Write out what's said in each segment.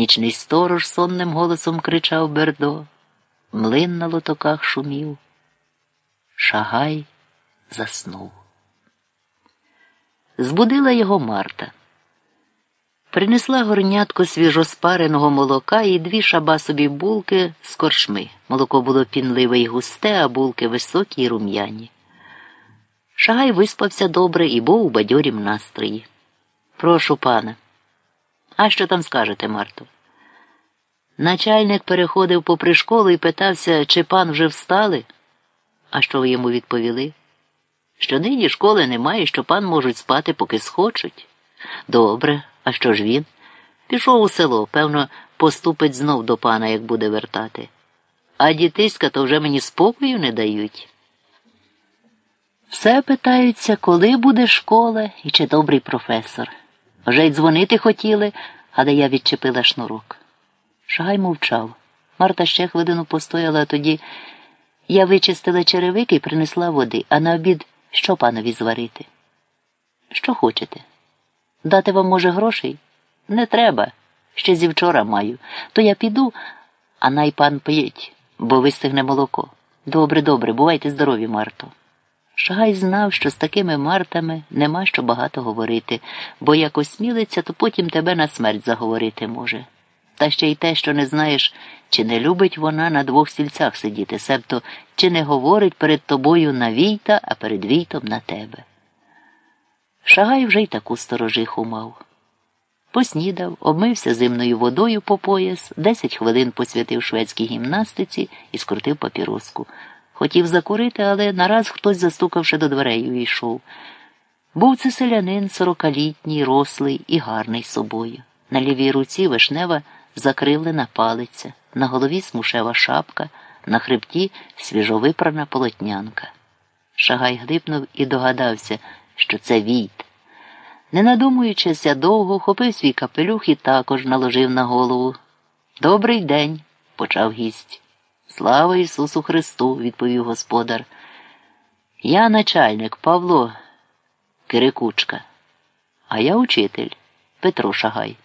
Нічний сторож сонним голосом кричав Бердо, млин на лотоках шумів. Шагай заснув. Збудила його Марта. Принесла горнятко свіжоспареного молока і дві шабасові булки з коршми. Молоко було пінливе і густе, а булки високі й рум'яні. Шагай виспався добре і був у бадьорім настрої. Прошу пана. А що там скажете, Марто? Начальник переходив попри школу і питався, чи пан вже встали? А що ви йому відповіли? Що нині школи немає, що пан можуть спати, поки схочуть. Добре, а що ж він? Пішов у село, певно, поступить знов до пана, як буде вертати. А дітиська то вже мені спокою не дають. Все питаються, коли буде школа і чи добрий професор. Вже й дзвонити хотіли, але я відчепила шнурок. Шагай мовчав. Марта ще хвилину постояла, а тоді я вичистила черевики і принесла води, а на обід що панові зварити? Що хочете? Дати вам, може, грошей? Не треба. Ще зі вчора маю. То я піду, а най пан п'єть, бо вистигне молоко. Добре, добре, бувайте здорові, Марто. Шагай знав, що з такими мартами нема що багато говорити, бо як осмілиться, то потім тебе на смерть заговорити може. Та ще й те, що не знаєш, чи не любить вона на двох стільцях сидіти, себто чи не говорить перед тобою на війта, а перед війтом на тебе. Шагай вже й таку сторожиху мав. Поснідав, обмився зимною водою по пояс, десять хвилин посвятив шведській гімнастиці і скрутив папіроску. Хотів закурити, але нараз хтось, застукавши до дверей, увійшов. Був це селянин сорокалітній, рослий і гарний собою. На лівій руці вишнева закривлена палиця, на голові смушева шапка, на хребті свіжовипрана полотнянка. Шагай глипнув і догадався, що це війт. Не надумуючися довго, хопив свій капелюх і також наложив на голову. Добрий день, почав гість. Слава Ісусу Христу, відповів господар. Я начальник Павло Кирикучка, а я учитель Петро Шагай.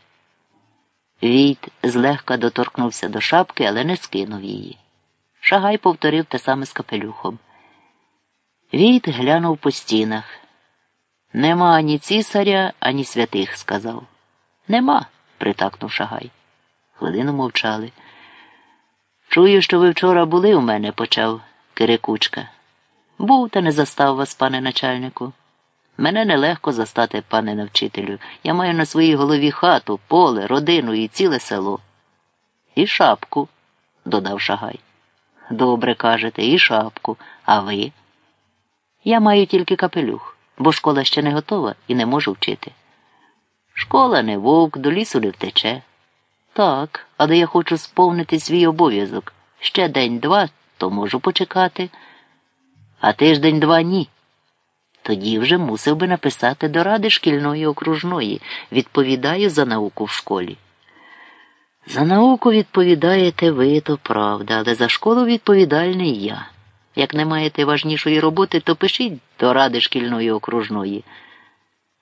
Війт злегка доторкнувся до шапки, але не скинув її. Шагай повторив те саме з капелюхом. Війт глянув по стінах. Нема ані цісаря, ані святих, сказав. Нема, притакнув Шагай. Хвилину мовчали. Чую, що ви вчора були у мене, почав Кирикучка. Був, та не застав вас, пане начальнику. Мене нелегко застати, пане навчителю. Я маю на своїй голові хату, поле, родину і ціле село. І шапку, додав Шагай. Добре кажете, і шапку. А ви? Я маю тільки капелюх, бо школа ще не готова і не можу вчити. Школа не вовк, до лісу не втече. Так, але я хочу сповнити свій обов'язок. Ще день-два, то можу почекати, а тиждень-два ні. Тоді вже мусив би написати до ради шкільної окружної. Відповідаю за науку в школі. За науку відповідаєте ви, то правда, але за школу відповідальний я. Як не маєте важнішої роботи, то пишіть до ради шкільної окружної.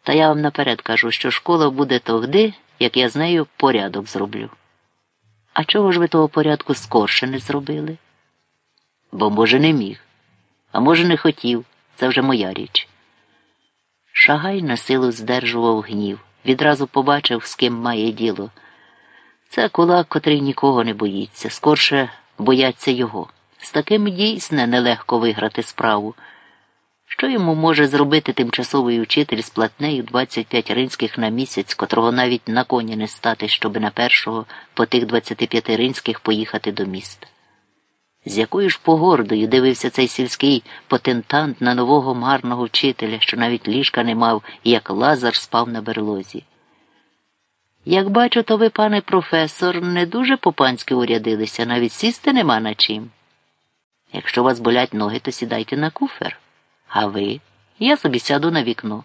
Та я вам наперед кажу, що школа буде тогди, як я з нею порядок зроблю. А чого ж ви того порядку скорше не зробили? Бо, може, не міг, а може, не хотів. Це вже моя річ. Шагай на силу здержував гнів, відразу побачив, з ким має діло. Це кулак, котрий нікого не боїться, скорше бояться його. З таким дійсне нелегко виграти справу. Що йому може зробити тимчасовий учитель з платнею 25 ринських на місяць, котрого навіть на коні не стати, щоби на першого по тих 25 ринських поїхати до міста? З якою ж погордою дивився цей сільський потентант на нового марного вчителя, що навіть ліжка не мав, як лазар спав на берлозі. Як бачу, то ви, пане професор, не дуже по панськи урядилися, навіть сісти нема на чим. Якщо вас болять ноги, то сідайте на куфер. А ви? Я собі сяду на вікно.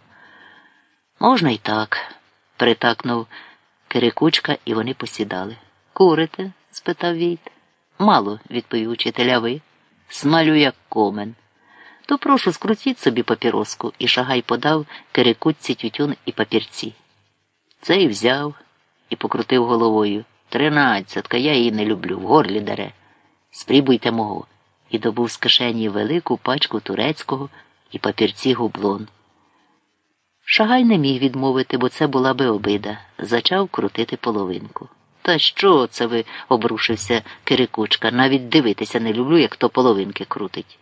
Можна й так, притакнув Кирикучка, і вони посідали. Курите? спитав Війт. Мало, відповів учителя ви. Смалю, як комен. То прошу, скрутіть собі папіроску, і шагай подав Кирикутці тютюн і папірці. Цей взяв і покрутив головою. Тринадцятка, я її не люблю, в горлі дере. Спрібуйте мого. І добув з кишені велику пачку турецького і папірці гублон. Шагай не міг відмовити, бо це була би обида. Зачав крутити половинку. Та що це ви? обрушився Кирикучка. Навіть дивитися не люблю, як то половинки крутить.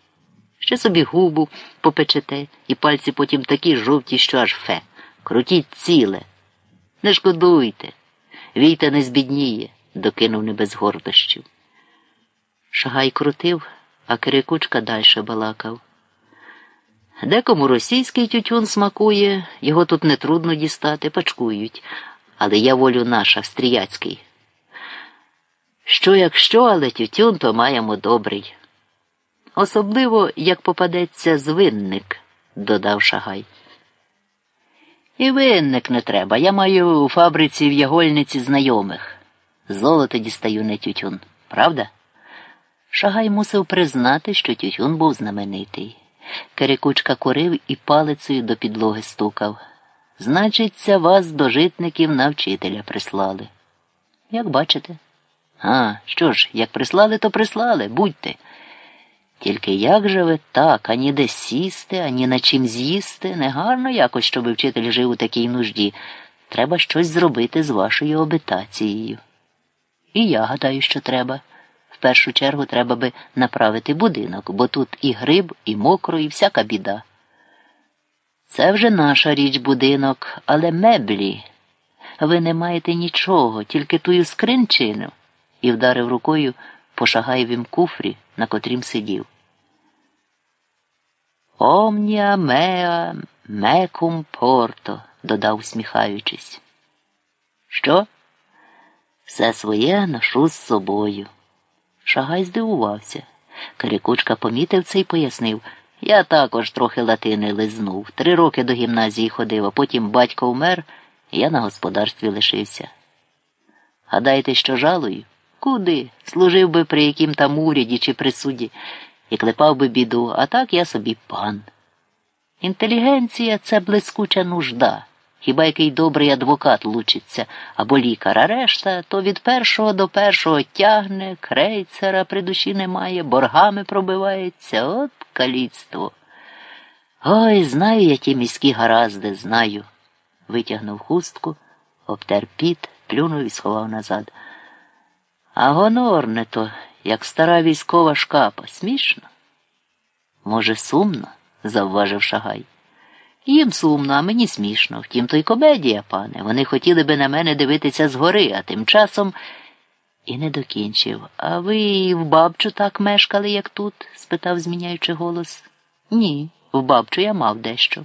Ще собі губу попечете, і пальці потім такі жовті, що аж фе. Крутіть ціле. Не шкодуйте. Війта не збідніє, докинув не без гордощів. Шагай крутив, а Кирикучка дальше балакав. Декому російський тютюн смакує, його тут нетрудно дістати, пачкують, але я волю наш, австріяцький. Що, як що, але тютюн то маємо добрий. Особливо, як попадеться звинник, додав Шагай. І винник не треба. Я маю у фабриці в ягольниці знайомих. Золото дістаю не тютюн, правда? Шагай мусив признати, що тютюн був знаменитий. Кирикучка курив і палицею до підлоги стукав. Значиться, вас до житників на вчителя прислали. Як бачите? А, що ж, як прислали, то прислали, будьте. Тільки як же ви так, ані де сісти, ані на чим з'їсти? Негарно якось, щоб вчитель жив у такій нужді. Треба щось зробити з вашою обитацією. І я гадаю, що треба. В першу чергу треба би направити будинок, бо тут і гриб, і мокро, і всяка біда. Це вже наша річ будинок, але меблі. Ви не маєте нічого, тільки тую скринчину, і вдарив рукою по шагаєвім куфрі, на котрім сидів. Омніа меа мекум порто, додав, усміхаючись. Що? Все своє ношу з собою. Шагай здивувався. Карікучка помітив це і пояснив. Я також трохи латини лизнув. Три роки до гімназії ходив, а потім батько вмер, і я на господарстві лишився. Гадаєте, що жалую? Куди? Служив би при яким там уряді чи присуді і клепав би біду, а так я собі пан. Інтелігенція це блискуча нужда. Хіба який добрий адвокат лучиться або лікар, а решта то від першого до першого тягне, крейцера при душі немає, боргами пробивається, от каліцтво. Ой, знаю я ті міські гаразди, знаю. Витягнув хустку, обтер піт, плюнув і сховав назад. А гонор не то, як стара військова шкапа, смішно? Може, сумно? завважив Шагай. Їм сумно, а мені смішно. Втім, то й комедія, пане. Вони хотіли би на мене дивитися згори, а тим часом і не докінчив. А ви в бабчу так мешкали, як тут? спитав, зміняючи голос. Ні, в бабчу я мав дещо.